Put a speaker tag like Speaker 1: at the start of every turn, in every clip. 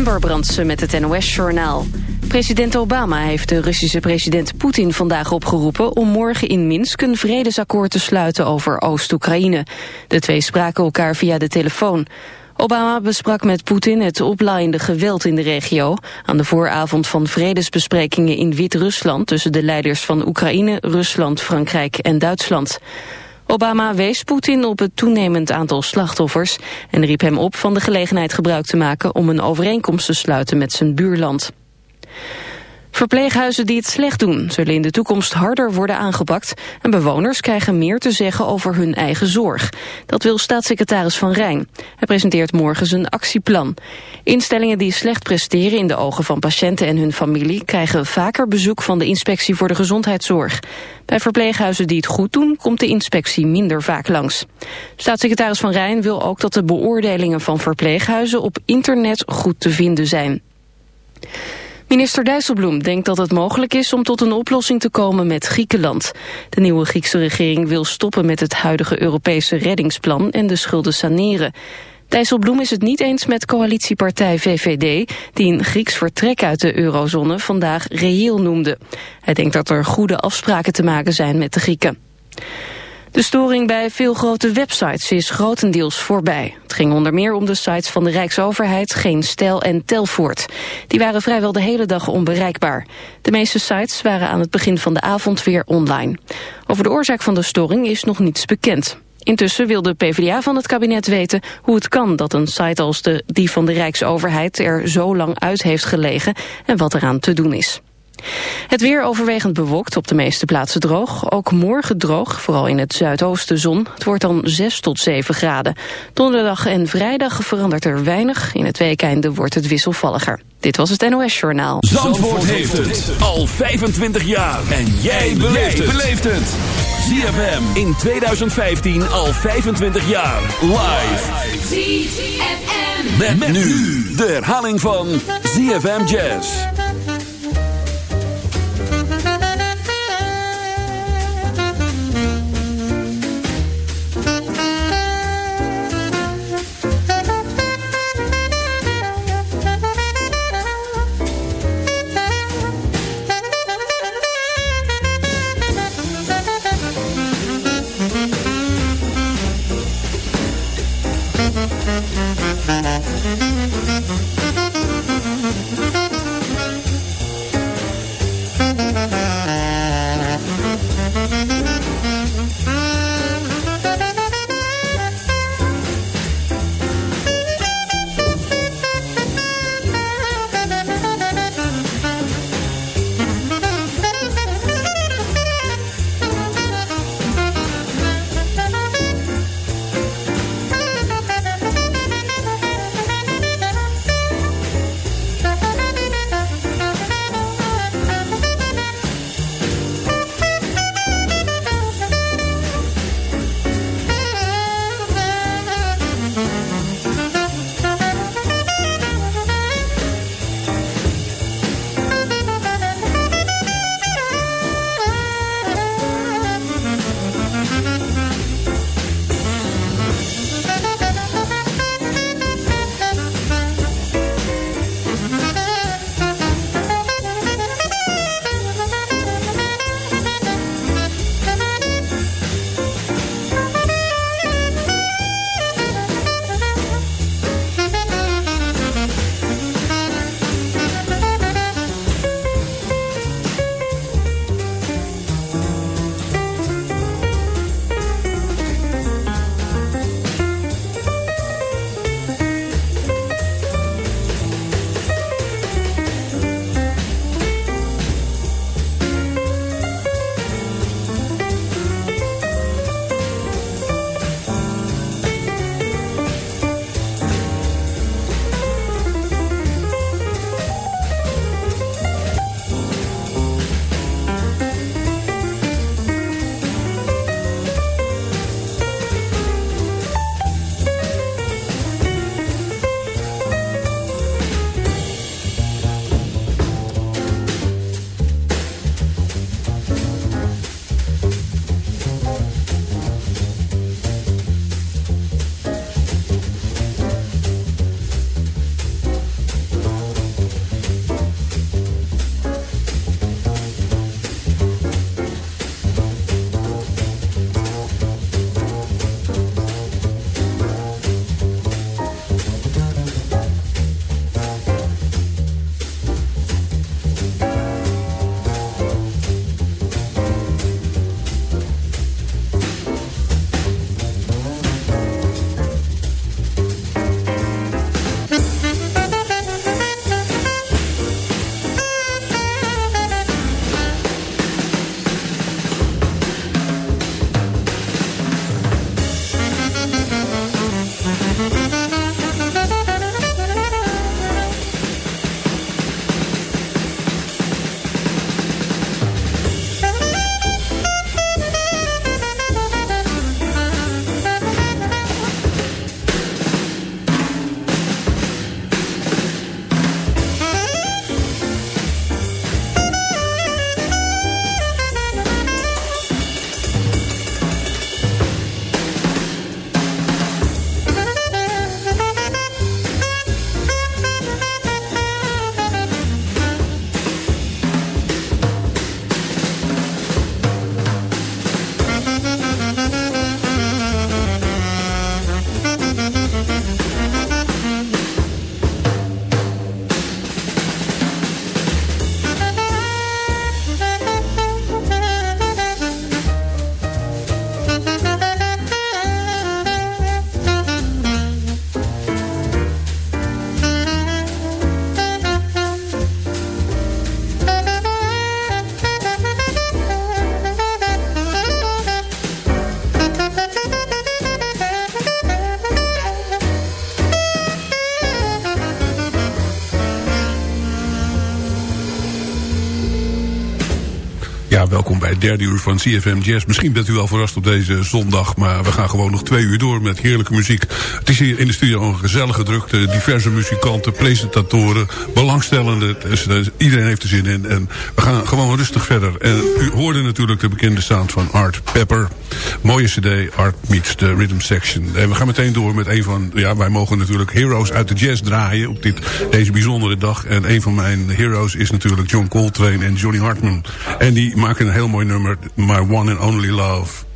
Speaker 1: Amber Brandsen met het NOS-journaal. President Obama heeft de Russische president Poetin vandaag opgeroepen... om morgen in Minsk een vredesakkoord te sluiten over Oost-Oekraïne. De twee spraken elkaar via de telefoon. Obama besprak met Poetin het oplaaiende geweld in de regio... aan de vooravond van vredesbesprekingen in Wit-Rusland... tussen de leiders van Oekraïne, Rusland, Frankrijk en Duitsland. Obama wees Poetin op het toenemend aantal slachtoffers... en riep hem op van de gelegenheid gebruik te maken... om een overeenkomst te sluiten met zijn buurland. Verpleeghuizen die het slecht doen zullen in de toekomst harder worden aangepakt en bewoners krijgen meer te zeggen over hun eigen zorg. Dat wil staatssecretaris Van Rijn. Hij presenteert morgen zijn actieplan. Instellingen die slecht presteren in de ogen van patiënten en hun familie krijgen vaker bezoek van de inspectie voor de gezondheidszorg. Bij verpleeghuizen die het goed doen komt de inspectie minder vaak langs. Staatssecretaris Van Rijn wil ook dat de beoordelingen van verpleeghuizen op internet goed te vinden zijn. Minister Dijsselbloem denkt dat het mogelijk is om tot een oplossing te komen met Griekenland. De nieuwe Griekse regering wil stoppen met het huidige Europese reddingsplan en de schulden saneren. Dijsselbloem is het niet eens met coalitiepartij VVD... die een Grieks vertrek uit de eurozone vandaag reëel noemde. Hij denkt dat er goede afspraken te maken zijn met de Grieken. De storing bij veel grote websites is grotendeels voorbij. Het ging onder meer om de sites van de Rijksoverheid, Geen Stijl en Telvoort. Die waren vrijwel de hele dag onbereikbaar. De meeste sites waren aan het begin van de avond weer online. Over de oorzaak van de storing is nog niets bekend. Intussen wil de PvdA van het kabinet weten hoe het kan dat een site als de, die van de Rijksoverheid er zo lang uit heeft gelegen en wat eraan te doen is. Het weer overwegend bewolkt, op de meeste plaatsen droog. Ook morgen droog, vooral in het zuidoosten zon. Het wordt dan 6 tot 7 graden. Donderdag en vrijdag verandert er weinig. In het weekende wordt het wisselvalliger. Dit was het NOS Journaal.
Speaker 2: Zandvoort, heeft het al 25 jaar. En jij beleeft het. ZFM in 2015 al 25 jaar. Live. ZFM. met nu de herhaling van ZFM Jazz.
Speaker 3: Derde uur van CFM Jazz. Misschien bent u wel verrast op deze zondag, maar we gaan gewoon nog twee uur door met heerlijke muziek. Het is hier in de studio een gezellige drukte, diverse muzikanten, presentatoren, belangstellenden. Dus, dus, iedereen heeft er zin in en we gaan gewoon rustig verder. En u hoorde natuurlijk de bekende sound van Art Pepper. Mooie cd, Art Meets the Rhythm Section. En we gaan meteen door met een van, ja, wij mogen natuurlijk heroes uit de jazz draaien op dit, deze bijzondere dag. En een van mijn heroes is natuurlijk John Coltrane en Johnny Hartman. En die maken een heel mooi nummer, My One and Only Love.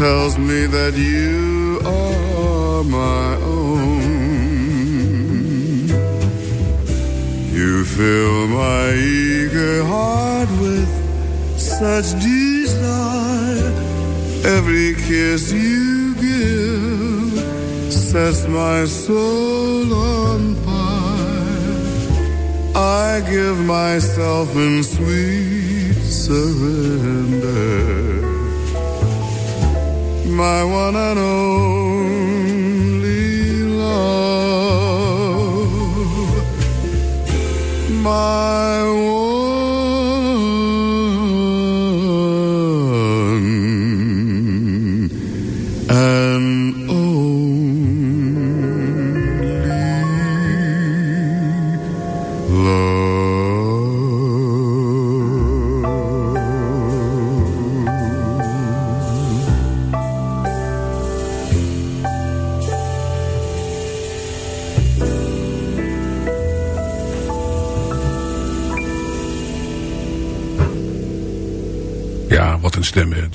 Speaker 4: Tells me that you are my own. You fill my eager heart with such desire. Every kiss you give sets my soul on fire. I give myself in sweet surrender my one and only love, my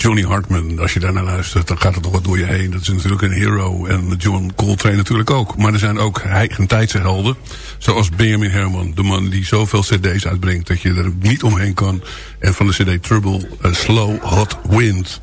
Speaker 5: Johnny Hartman, als je daarnaar luistert, dan gaat het nog wat door je heen. Dat is natuurlijk een hero. En John Coltrane natuurlijk ook. Maar er zijn ook eigentijdse helden. Zoals Benjamin Herman, de man die zoveel cd's uitbrengt... dat je er niet omheen kan. En van de cd Trouble, uh, Slow Hot Wind...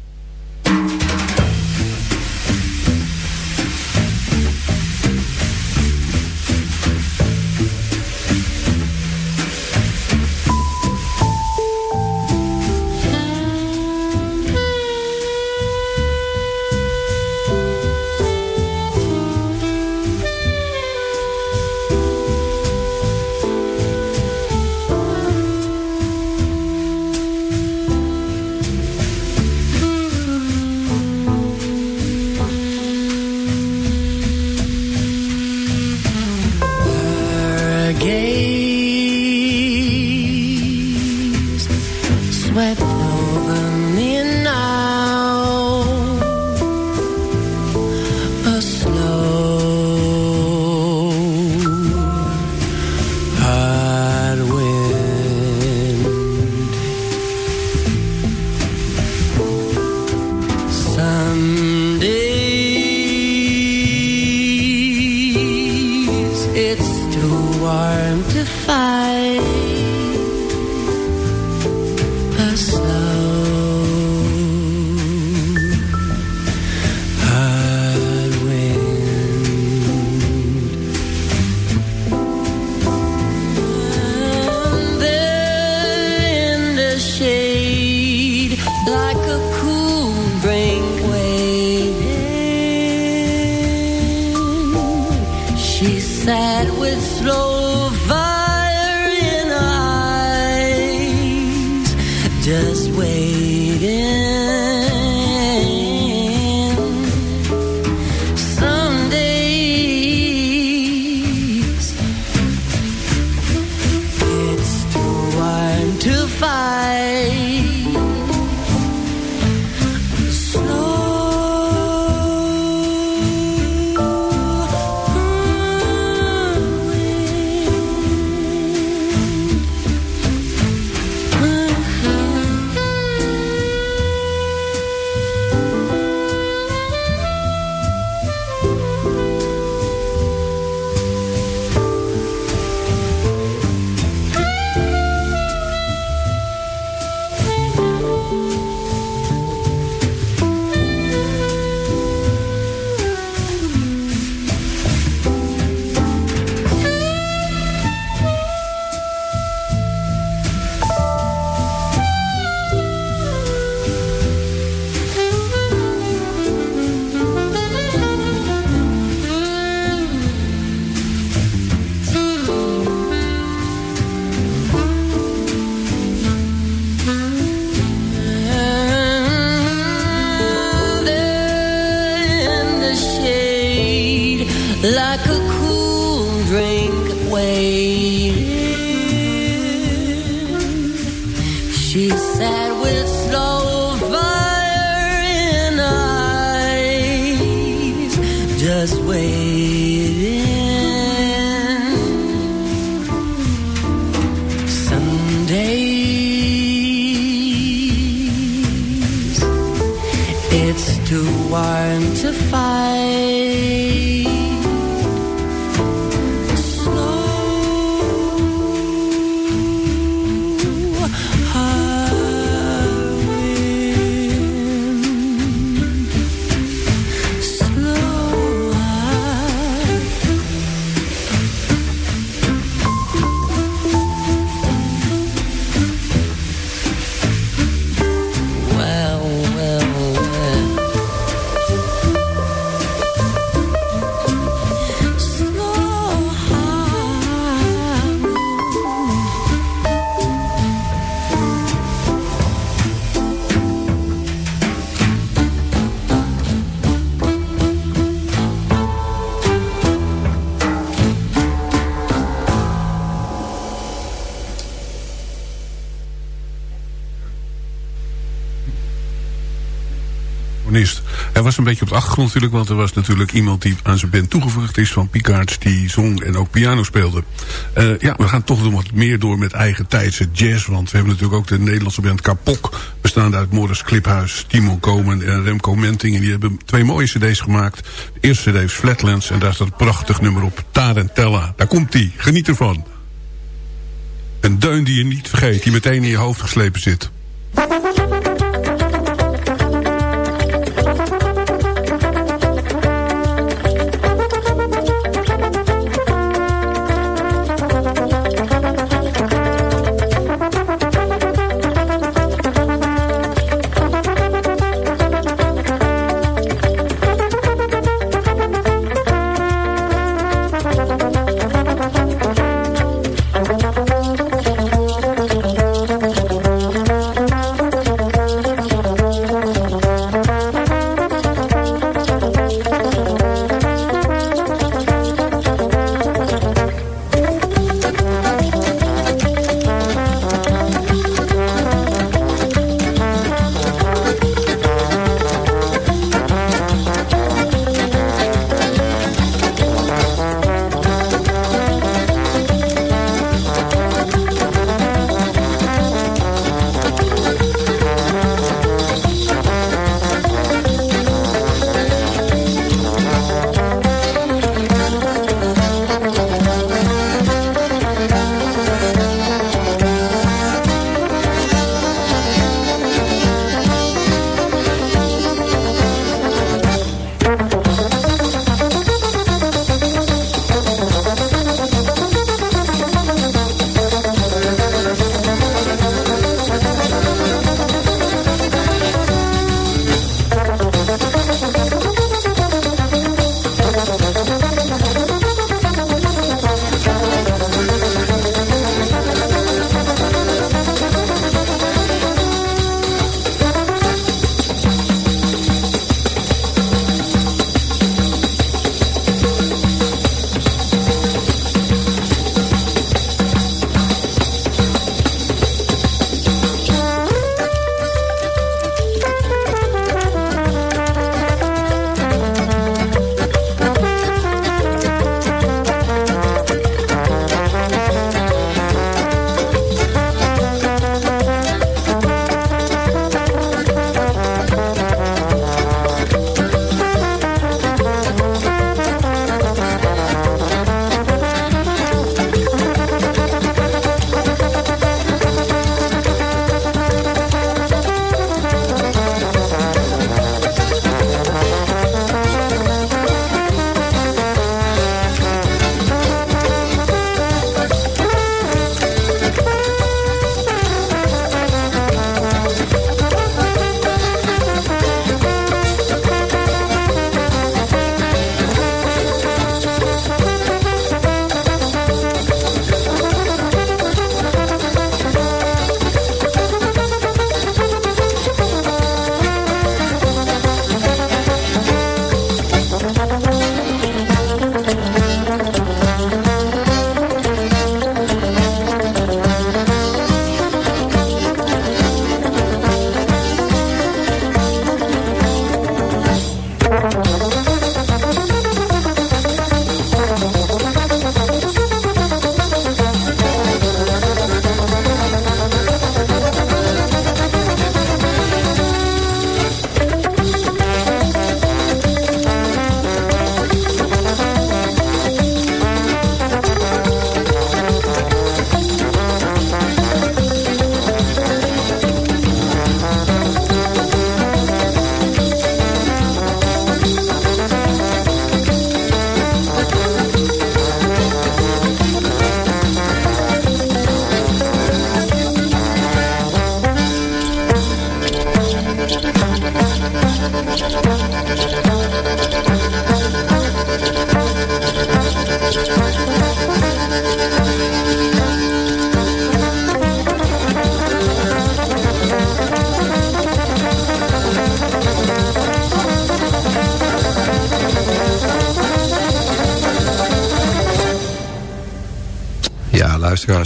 Speaker 3: was een beetje op de achtergrond natuurlijk, want er was natuurlijk iemand die aan zijn band toegevoegd is van Picard, die zong en ook piano speelde. Uh, ja, we gaan toch nog wat meer door met eigen tijdse jazz, want we hebben natuurlijk ook de Nederlandse band Kapok, bestaande uit Morris Kliphuis, Timon Komen en Remco Menting. En die hebben twee mooie cd's gemaakt. De eerste cd is Flatlands en daar staat een prachtig nummer op, Tarentella. Daar komt die, geniet ervan. Een deun die je niet vergeet, die meteen in je hoofd geslepen zit.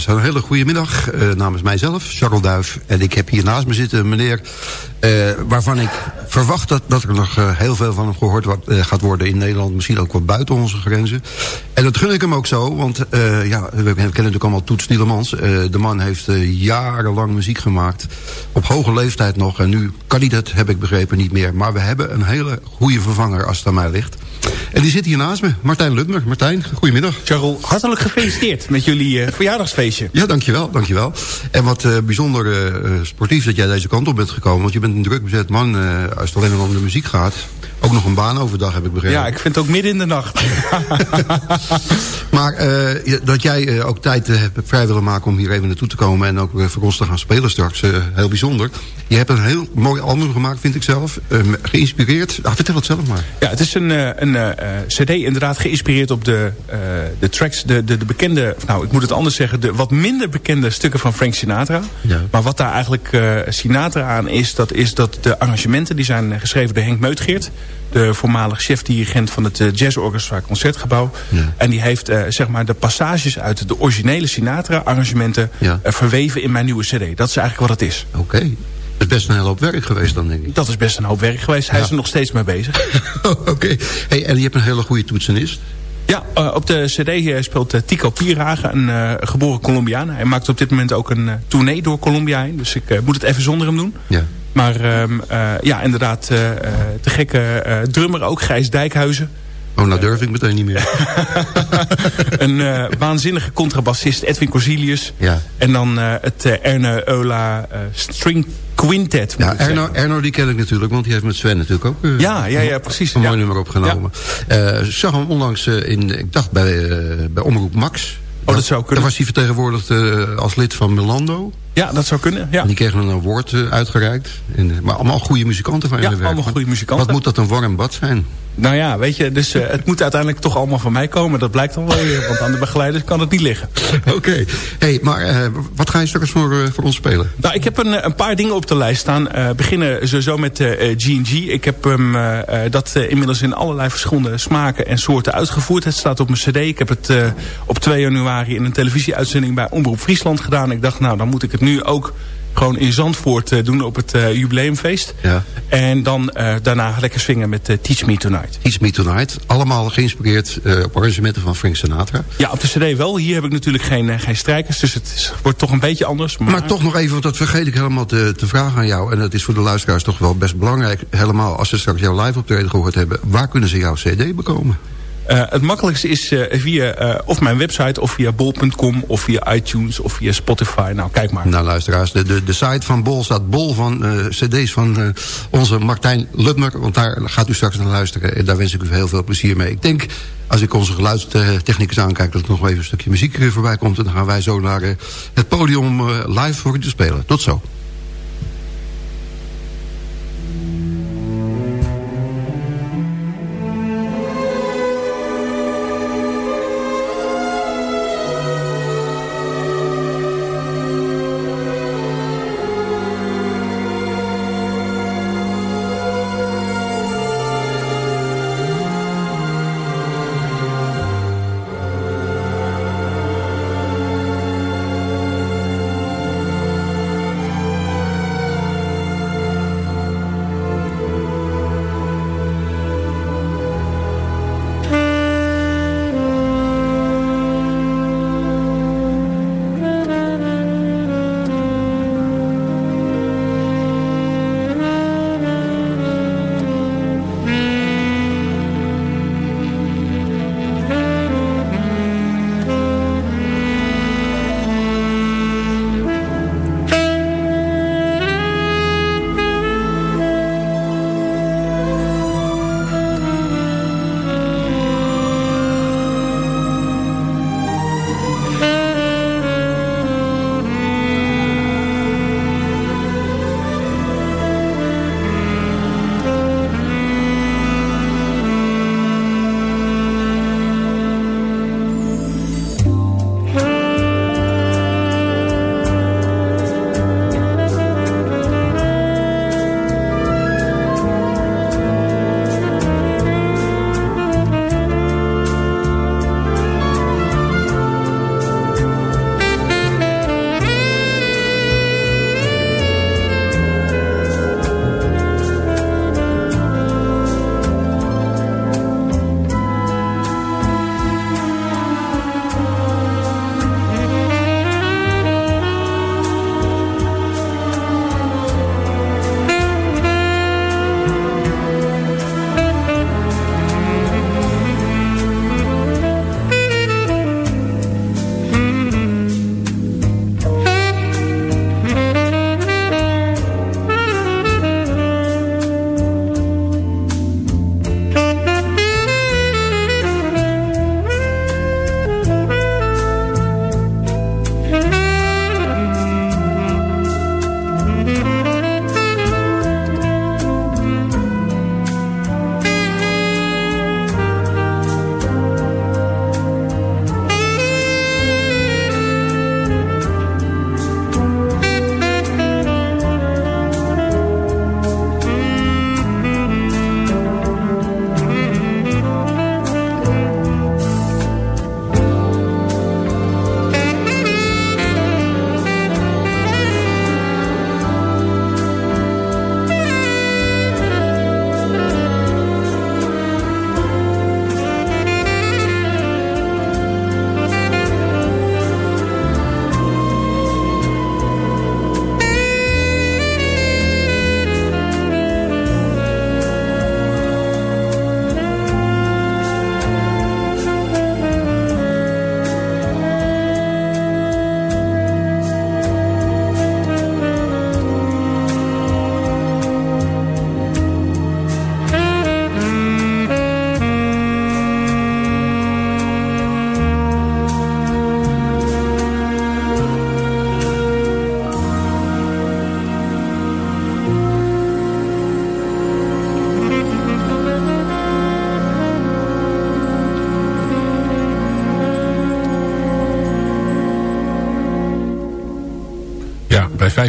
Speaker 6: Een hele goede middag uh, namens mijzelf, Charles Duif. En ik heb hier naast me zitten een meneer... Uh, waarvan ik verwacht dat, dat er nog uh, heel veel van hem gehoord wat, gaat worden in Nederland. Misschien ook wel buiten onze grenzen. En dat gun ik hem ook zo. Want ja, we kennen natuurlijk allemaal Toets Nielemans. de man heeft jarenlang muziek gemaakt. Op hoge leeftijd nog. En nu kan hij dat, heb ik begrepen, niet meer. Maar we hebben een hele goede vervanger als het aan mij ligt. En die zit hier naast me, Martijn Lutmer. Martijn, goedemiddag.
Speaker 7: Charles, hartelijk gefeliciteerd met jullie uh, verjaardagsfeestje.
Speaker 6: Ja, dankjewel, dankjewel. En wat uh, bijzonder uh, sportief dat jij deze kant op bent gekomen. Want je bent een druk bezet man als het alleen maar om de muziek gaat. Ook nog een baan overdag, heb ik begrepen.
Speaker 7: Ja, ik vind het ook midden in de nacht.
Speaker 6: maar dat jij ook tijd hebt vrij willen maken om hier even naartoe te komen... en ook voor ons te gaan spelen straks, heel bijzonder. Je hebt een heel mooi album gemaakt, vind ik zelf. geïnspireerd. Ah, vertel het zelf maar.
Speaker 7: Ja, het is een, een cd inderdaad geïnspireerd op de, de tracks... De, de, de bekende, nou ik moet het anders zeggen... de wat minder bekende stukken van Frank Sinatra. Ja. Maar wat daar eigenlijk Sinatra aan is... dat is dat de arrangementen die zijn geschreven door Henk Meutgeert de voormalig chef-dirigent van het Jazzorchestra Concertgebouw. Ja. En die heeft zeg maar de passages uit de originele Sinatra-arrangementen ja. verweven in mijn nieuwe cd. Dat is eigenlijk wat het is.
Speaker 6: Oké. Okay. Is best een hele hoop werk geweest dan, denk ik.
Speaker 7: Dat is best een hoop werk geweest. Hij ja. is er nog steeds mee bezig.
Speaker 6: Oké. Hey, en je hebt een hele goede toetsenist.
Speaker 7: Ja, uh, op de cd speelt uh, Tico Pierhagen, een uh, geboren Colombiaan. Hij maakt op dit moment ook een tournee door Colombia heen. Dus ik moet het even zonder hem doen. Ja. Maar um, ja, inderdaad, de gekke drummer ook, Gijs Dijkhuizen.
Speaker 6: Oh, nou durf ik meteen niet meer.
Speaker 7: een waanzinnige contrabassist, Edwin Corsilius. Ja. En dan het Erne Eula String Quintet.
Speaker 6: Ja, Erno, Erno die ken ik natuurlijk, want die heeft met Sven natuurlijk ook uh,
Speaker 7: ja, ja, ja, precies.
Speaker 6: een
Speaker 7: ja.
Speaker 6: mooi nummer opgenomen. Ja. Uh, zag hem onlangs uh, in, ik dacht bij, bij Omroep Max.
Speaker 7: Oh, dat zou kunnen.
Speaker 6: Daar was hij vertegenwoordigd als lid van Melando.
Speaker 7: Ja, dat zou kunnen. Ja.
Speaker 6: En die kregen een award uitgereikt. En, maar allemaal goede muzikanten van
Speaker 7: ja,
Speaker 6: jullie
Speaker 7: werk. allemaal goede muzikanten.
Speaker 6: Wat moet dat een warm bad zijn?
Speaker 7: Nou ja, weet je, dus uh, het moet uiteindelijk toch allemaal van mij komen. Dat blijkt dan wel weer, want aan de begeleiders kan het niet liggen.
Speaker 6: Oké. Okay. Hey, maar uh, wat ga je straks voor, uh, voor ons spelen?
Speaker 7: Nou, ik heb een, een paar dingen op de lijst staan. beginnen sowieso met G&G. Ik heb um, dat inmiddels in allerlei verschillende smaken en soorten uitgevoerd. Het staat op mijn cd. Ik heb het op 2 januari in een televisieuitzending bij Omroep Friesland gedaan. Ik dacht, nou, dan moet ik het nu ook gewoon in Zandvoort uh, doen op het uh, jubileumfeest. Ja. En dan uh, daarna lekker swingen met Teach Me Tonight.
Speaker 6: Teach Me Tonight. Allemaal geïnspireerd op arrangementen van Frank Sinatra.
Speaker 7: Ja, op de cd wel. Hier heb ik natuurlijk geen, geen strijkers. Dus het is, wordt toch een beetje anders.
Speaker 6: Maar... maar... toch nog even, want dat vergeet ik helemaal te, te vragen aan jou. En dat is voor de luisteraars toch wel best belangrijk. Helemaal als ze straks jouw live optreden gehoord hebben. Waar kunnen ze jouw cd bekomen?
Speaker 7: Uh, het makkelijkste is uh, via uh, of mijn website of via bol.com of via iTunes of via Spotify. Nou, kijk maar.
Speaker 6: Nou, luisteraars, de, de, de site van Bol staat bol van cd's van onze Martijn Lutmer. Want daar gaat u straks naar luisteren. En daar wens ik u heel veel plezier mee. Ik denk, als ik onze geluidstechnicus aankijk... dat er nog even een stukje muziek voorbij komt. En dan gaan wij zo naar het podium live voor u te spelen. Tot zo.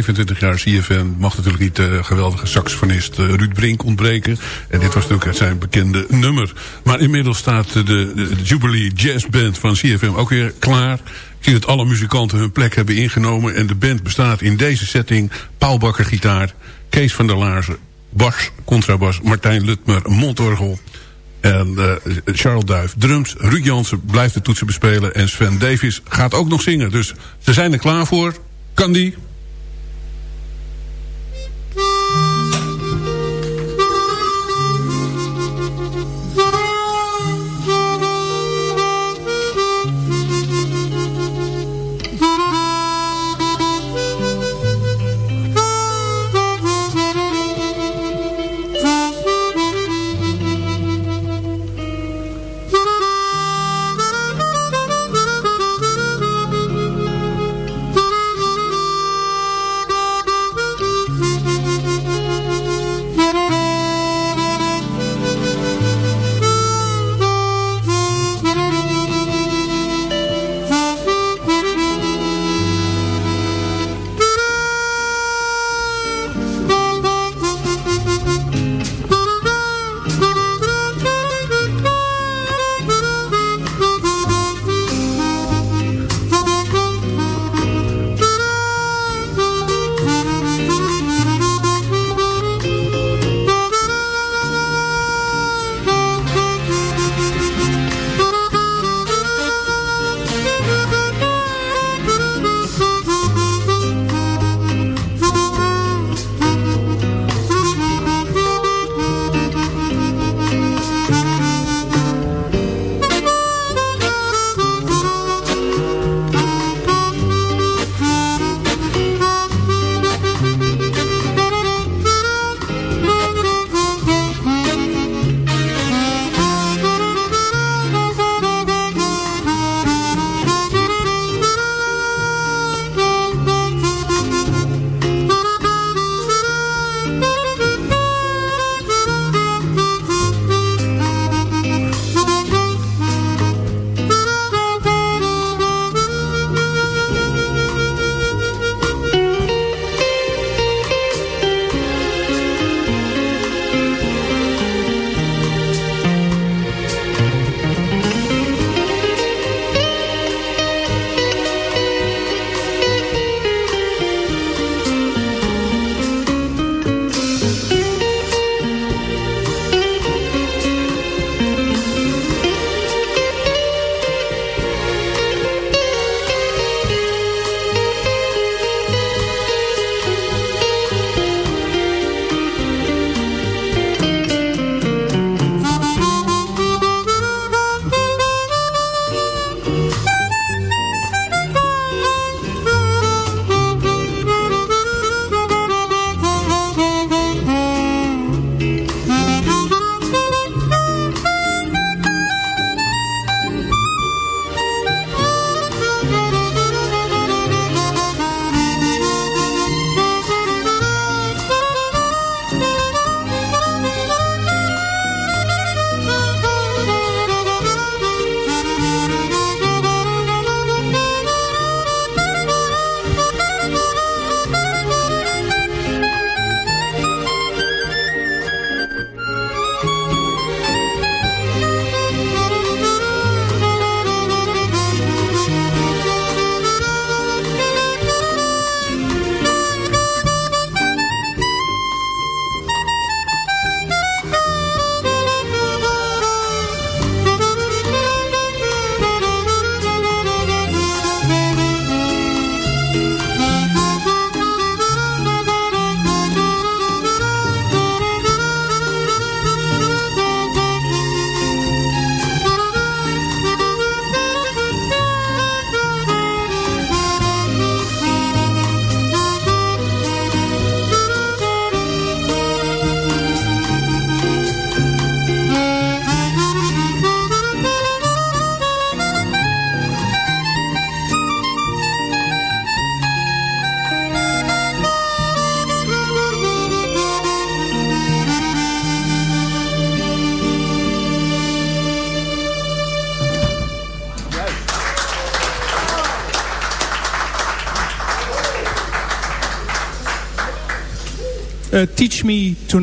Speaker 3: 25 jaar CFM mag natuurlijk niet de geweldige saxofonist Ruud Brink ontbreken. En dit was natuurlijk zijn bekende nummer. Maar inmiddels staat de, Jubilee Jazz Band van CFM ook weer klaar. Ik zie dat alle muzikanten hun plek hebben ingenomen. En de band bestaat in deze setting Paul Bakker gitaar, Kees van der Laarzen bas, contrabas, Martijn Lutmer mondorgel... En uh, Charles Duif drums. Ruud Jansen blijft de toetsen bespelen. En Sven Davis gaat ook nog zingen. Dus ze zijn er klaar voor. Kan die?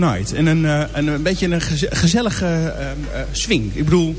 Speaker 7: Tonight. En een, een, een beetje een gezellige swing. Ik bedoel,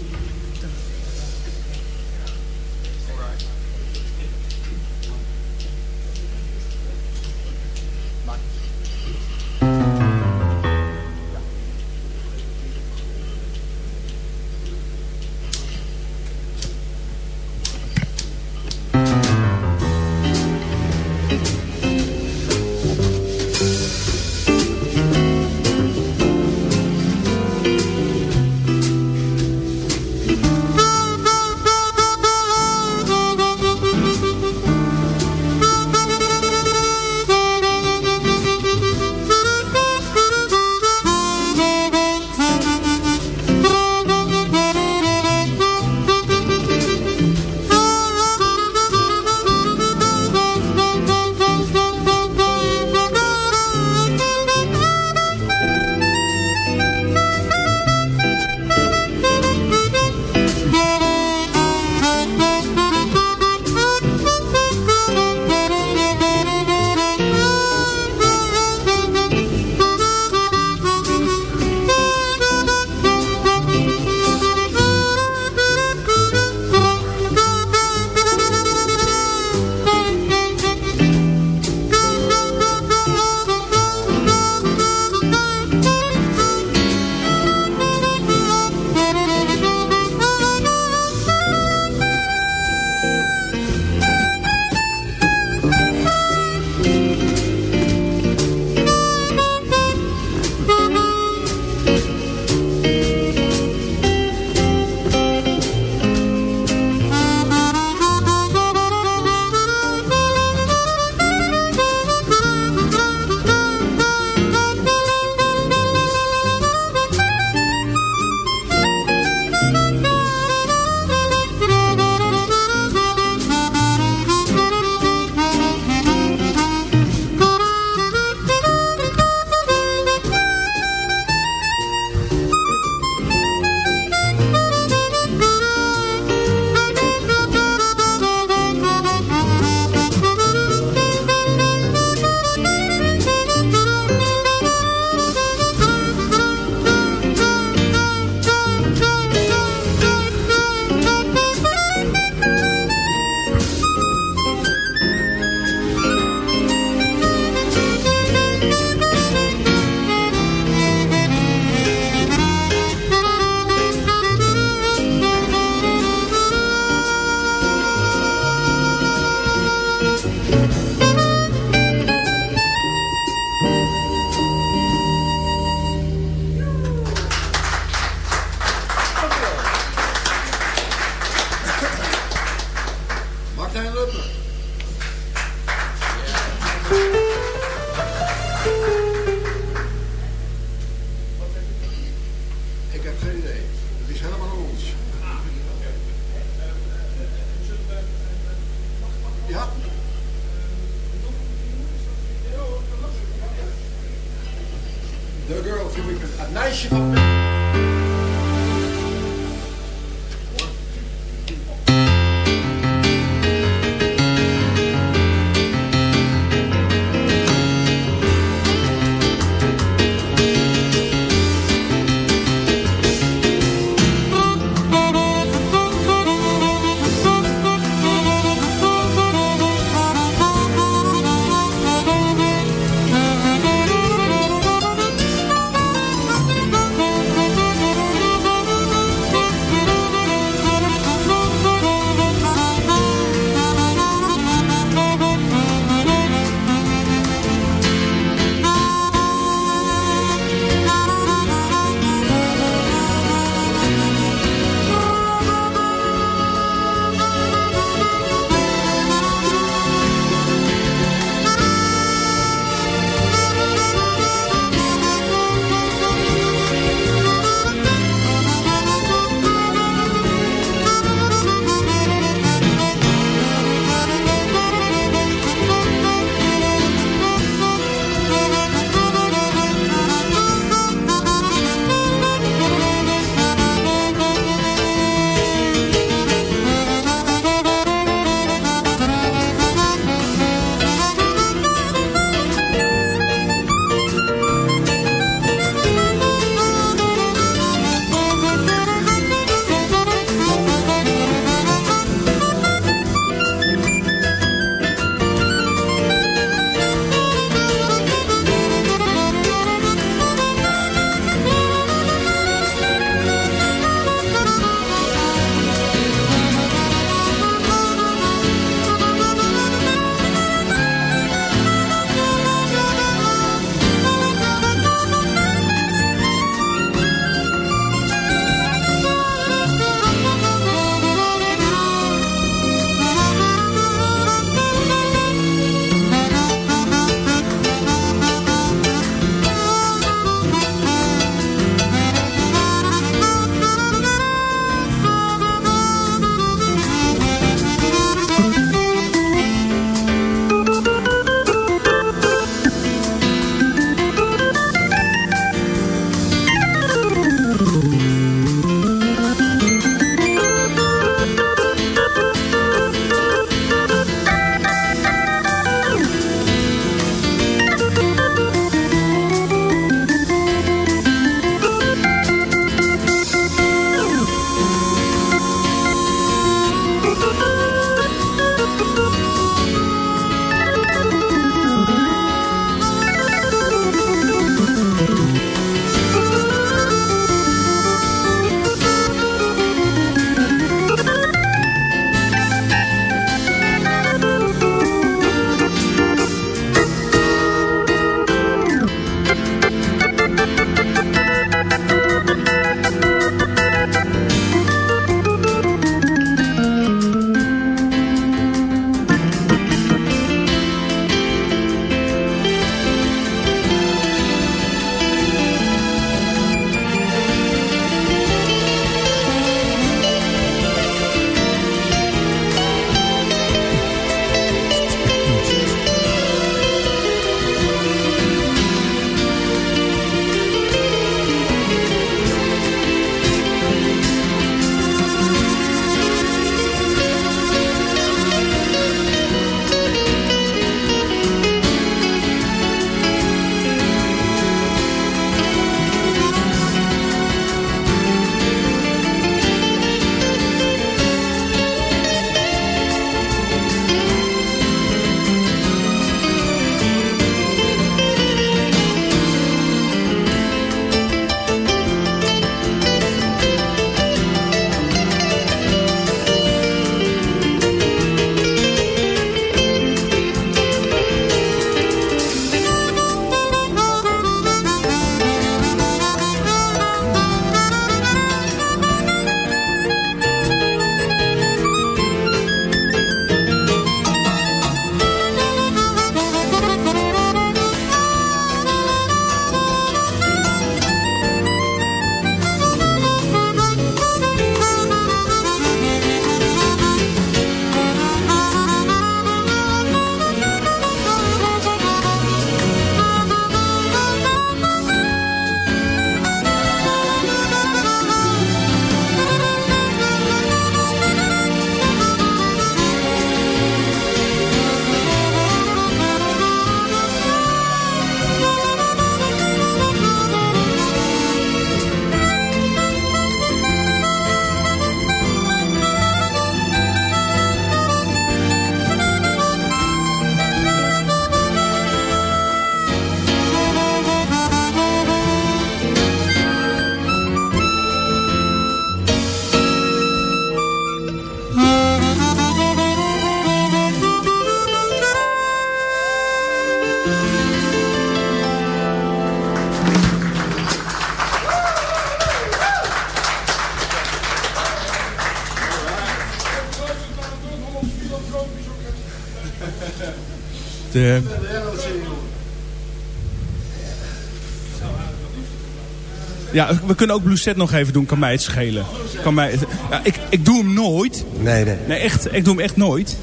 Speaker 7: Ja, we kunnen ook Blue Set nog even doen. Kan mij het schelen. Kan mij ja, ik, ik doe hem nooit.
Speaker 6: Nee, nee.
Speaker 7: Nee, echt. Ik doe hem echt nooit.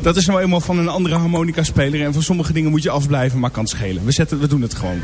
Speaker 7: Dat is nou eenmaal van een andere harmonica-speler. En voor sommige dingen moet je afblijven, maar kan het schelen. We, zetten, we doen het gewoon.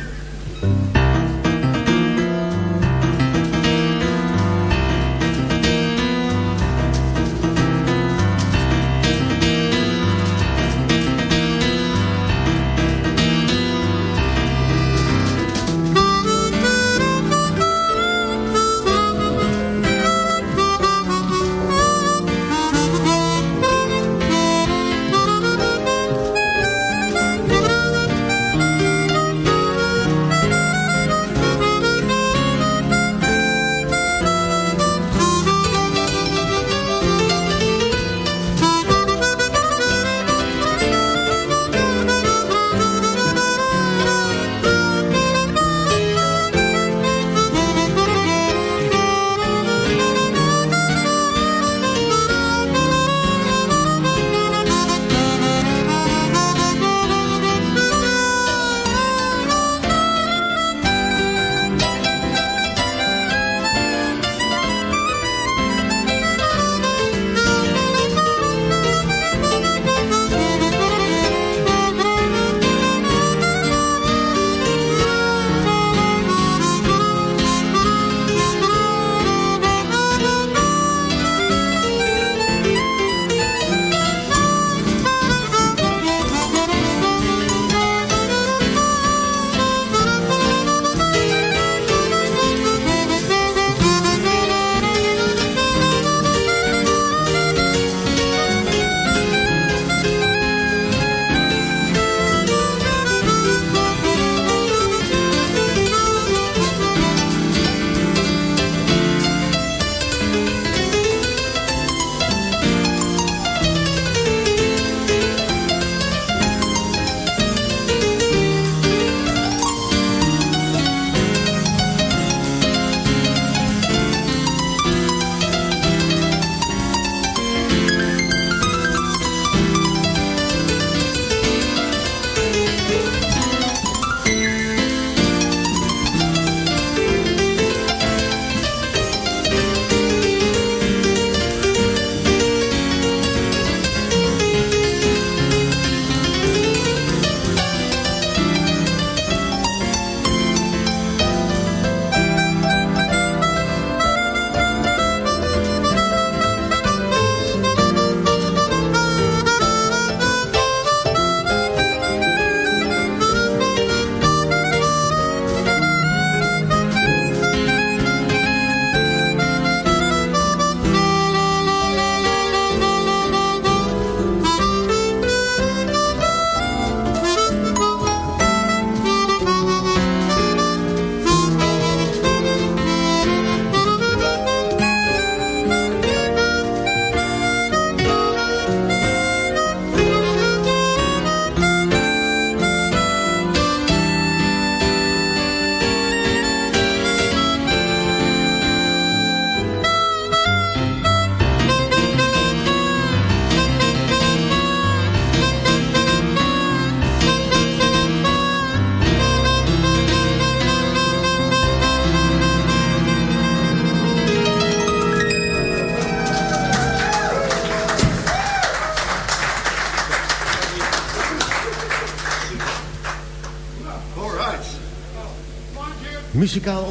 Speaker 8: Muzikaal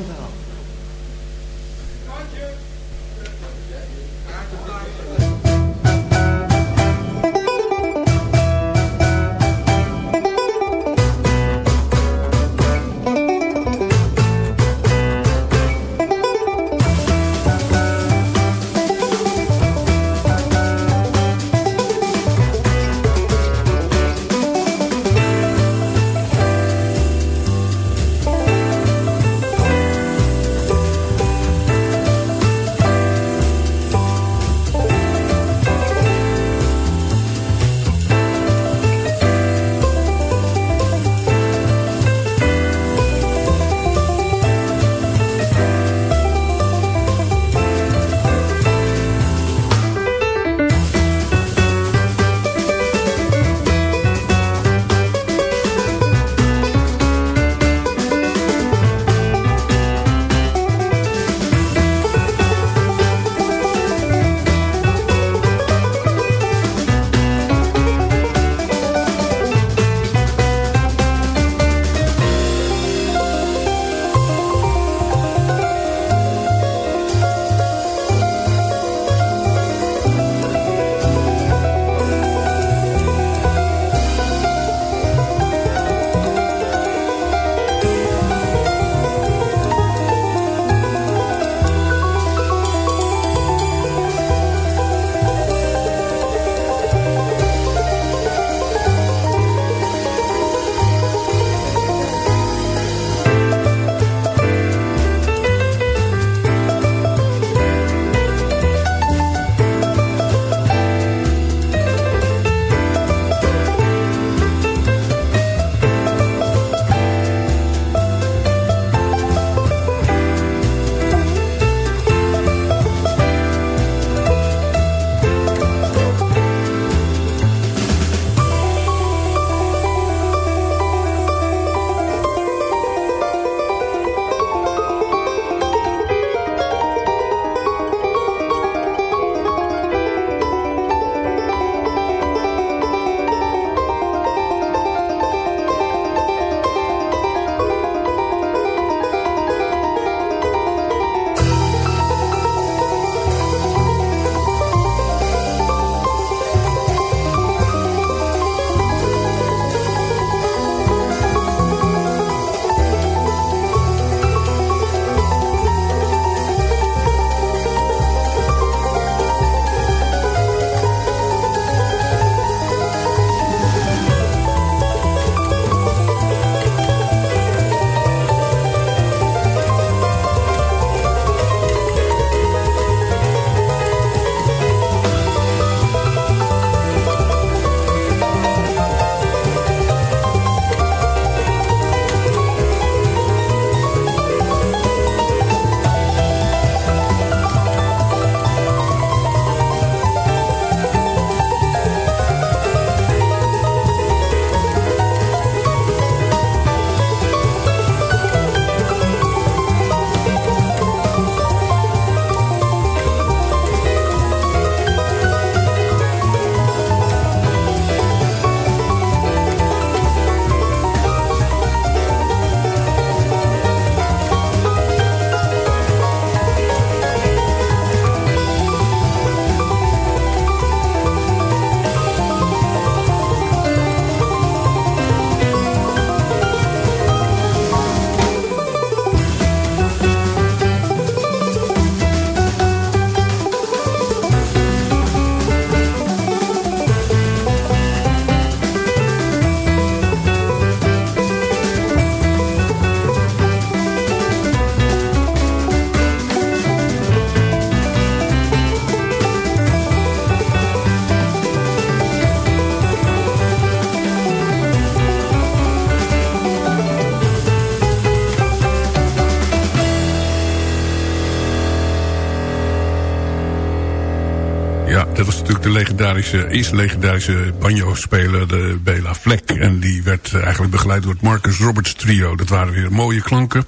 Speaker 3: Ja, dat was natuurlijk de legendarische, eerste legendarische banjo-speler, de Bela Vlek. En die werd eigenlijk begeleid door het Marcus Roberts trio. Dat waren weer mooie klanken.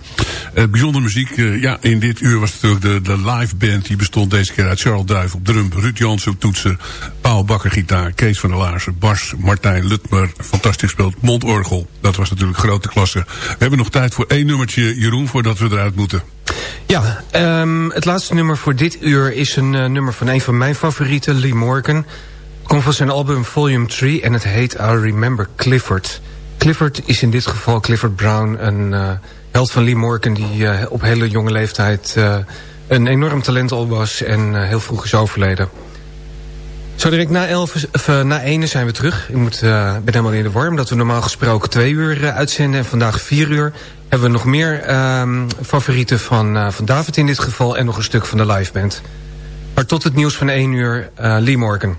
Speaker 3: Uh, bijzondere muziek. Uh, ja, in dit uur was natuurlijk de, de live band. Die bestond deze keer uit Charles Duif op drum, Ruud Jansen op toetsen, Paul Bakker gitaar, Kees van der Laarsen, Bas, Martijn Lutmer. Fantastisch gespeeld. Mondorgel. Dat was natuurlijk grote klasse. We hebben nog tijd voor één nummertje, Jeroen, voordat we eruit moeten.
Speaker 8: Ja, um, het laatste nummer voor dit uur is een uh, nummer van een van mijn favorieten, Lee Morgan. Komt van zijn album Volume 3 en het heet I Remember Clifford. Clifford is in dit geval Clifford Brown, een uh, held van Lee Morgan... die uh, op hele jonge leeftijd een enorm talent al was en heel vroeg is overleden. Zo direct na, elf, of, na ene zijn we terug. Ik moet, ben helemaal in de warm dat we normaal gesproken twee uur uitzenden... en vandaag vier uur hebben we nog meer um, favorieten van, uh, van David in dit geval... en nog een stuk van de liveband. Maar tot het nieuws van 1 uur, uh, Lee Morgan.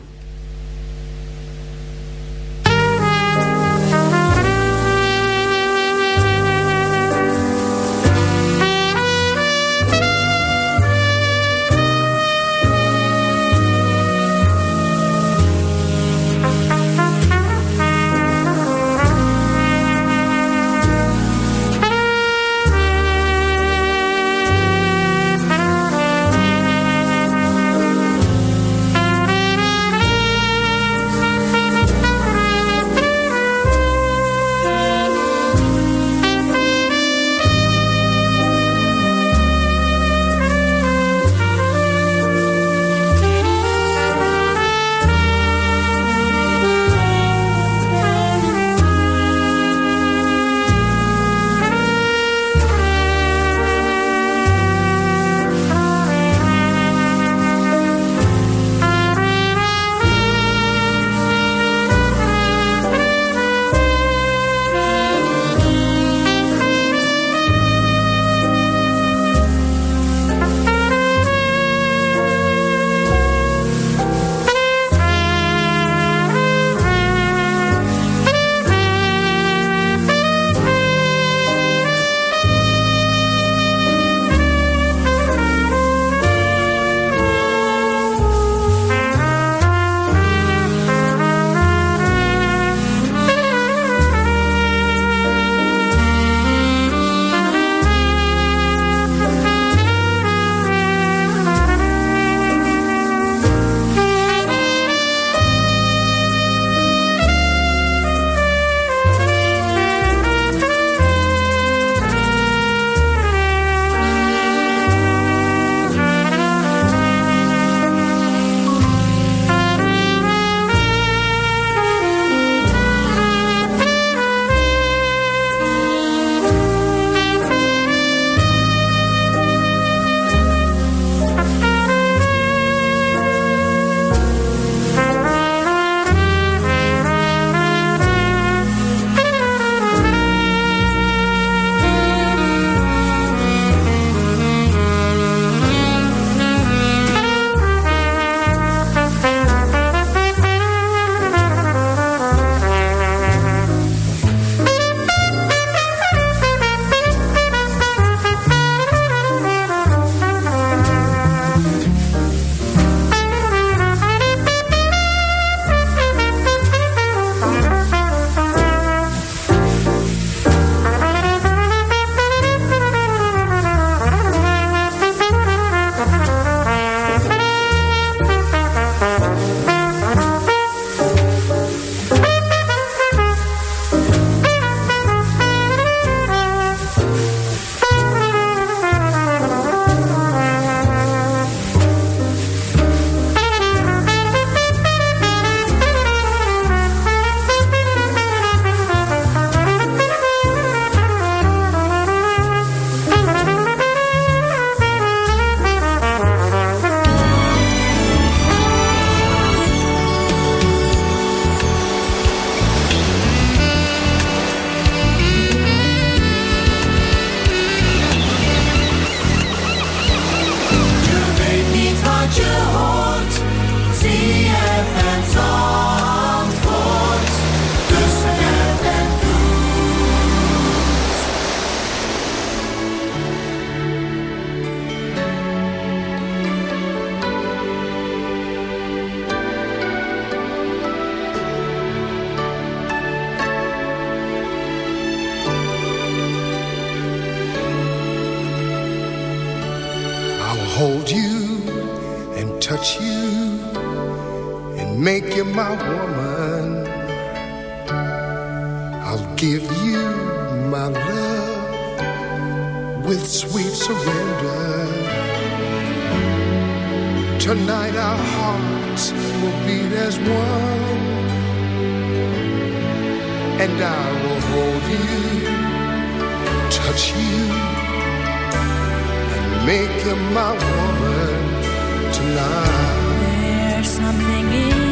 Speaker 9: and I will hold you, touch you, and make you my woman tonight.
Speaker 10: There's something in